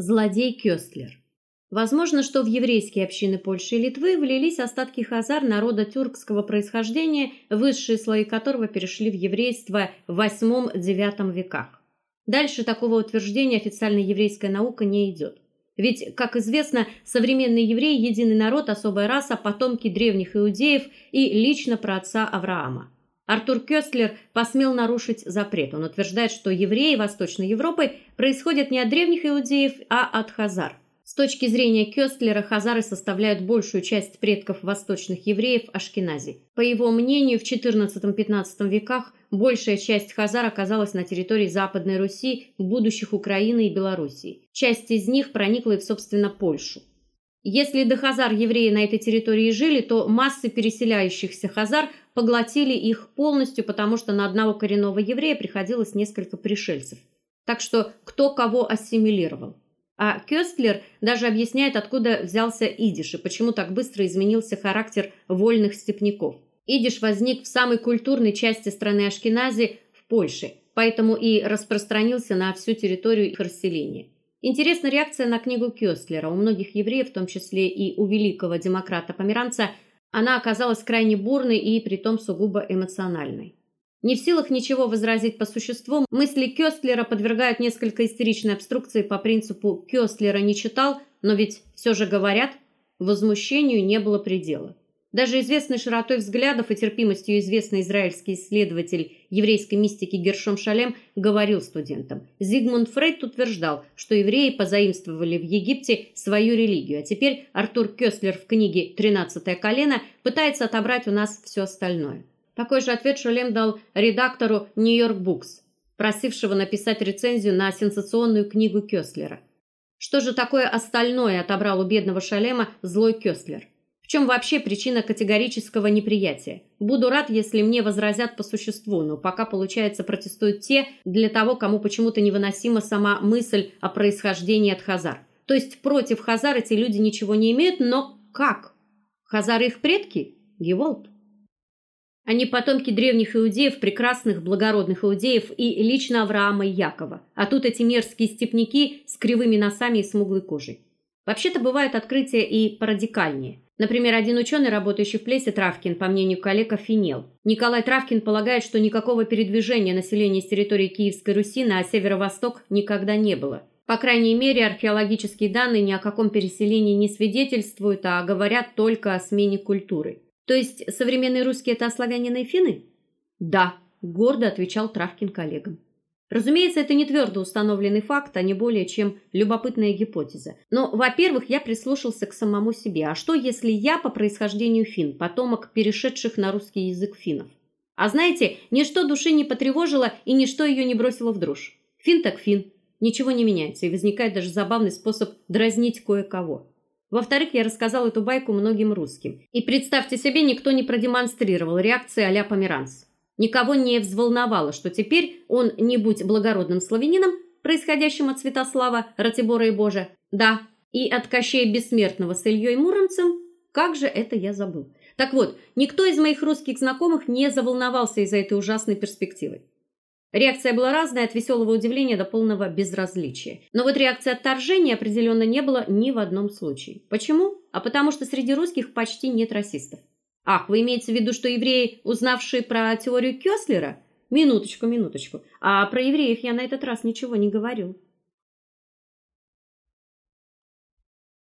Злодей Кёстлер. Возможно, что в еврейские общины Польши и Литвы влились остатки хазар народа тюркского происхождения, высшие слои которого перешли в еврейство в VIII-IX веках. Дальше такого утверждения официальная еврейская наука не идет. Ведь, как известно, современные евреи единый народ, особая раса, потомки древних иудеев и лично праотца Авраама. Артур Кёстлер посмел нарушить запрет. Он утверждает, что евреи Восточной Европы происходят не от древних иудеев, а от хазар. С точки зрения Кёстлера, хазары составляют большую часть предков восточных евреев Ашкенази. По его мнению, в XIV-XV веках большая часть хазар оказалась на территории Западной Руси, будущих Украины и Белоруссии. Часть из них проникла и в собственно Польшу. Если до хазар евреи на этой территории жили, то массы переселяющихся хазар поглотили их полностью, потому что на одного коренного еврея приходилось несколько пришельцев. Так что кто кого ассимилировал. А Кёстлер даже объясняет, откуда взялся идиш и почему так быстро изменился характер вольных степняков. Идиш возник в самой культурной части страны Ашкенази в Польше, поэтому и распространился на всю территорию их расселения. Интересна реакция на книгу Кёстлера. У многих евреев, в том числе и у великого демократа-померанца, она оказалась крайне бурной и притом сугубо эмоциональной. Не в силах ничего возразить по существу, мысли Кёстлера подвергают несколько истеричной обструкции по принципу Кёстлера не читал, но ведь все же говорят, возмущению не было предела. Даже известный широтой взглядов и терпимостью известный израильский исследователь еврейской мистики Гершом Шалем говорил студентам: Зигмунд Фрейд утверждал, что евреи позаимствовали в Египте свою религию, а теперь Артур Кёслер в книге «Тринадцатое колено» пытается отобрать у нас все остальное. Такой же ответ Шалем дал редактору York Books, просившего написать рецензию на сенсационную книгу Кёслера. Что же такое остальное отобрал у бедного Шалема злой Кёслер? Чем вообще причина категорического неприятия? Буду рад, если мне возразят по существу, но пока получается протестуют те, для того, кому почему-то невыносима сама мысль о происхождении от хазар. То есть против хазар эти люди ничего не имеют, но как? Хазары их предки? Геволт. Они потомки древних иудеев, прекрасных благородных иудеев и лично Авраама и Якова. А тут эти мерзкие степняки с кривыми носами и смуглой кожей. Вообще-то бывают открытия и порадикальнее. Например, один ученый, работающий в Плесе Травкин, по мнению коллег, офинел. Николай Травкин полагает, что никакого передвижения населения с территории Киевской Руси на северо-восток никогда не было. По крайней мере, археологические данные ни о каком переселении не свидетельствуют, а говорят только о смене культуры. То есть современные русские это славяне и финны? Да, гордо отвечал Травкин коллегам. Разумеется, это не твердо установленный факт, а не более чем любопытная гипотеза. Но, во-первых, я прислушался к самому себе. А что, если я по происхождению фин, потомок перешедших на русский язык финнов? А знаете, ничто души не потревожило и ничто ее не бросило в дрожь. Фин так фин. Ничего не меняется, и возникает даже забавный способ дразнить кое-кого. Во-вторых, я рассказал эту байку многим русским. И представьте себе, никто не продемонстрировал реакции а-ля Померанц. Никого не взволновало, что теперь он, не будь благородным славянином, происходящим от Святослава, Ратибора и Божа, да, и от Кощея Бессмертного с Ильей Муромцем, как же это я забыл. Так вот, никто из моих русских знакомых не заволновался из-за этой ужасной перспективы. Реакция была разная, от веселого удивления до полного безразличия. Но вот реакции отторжения определенно не было ни в одном случае. Почему? А потому что среди русских почти нет расистов. Ах, вы имеете в виду, что евреи, узнавшие про теорию Кёслера? Минуточку, минуточку. А про евреев я на этот раз ничего не говорил.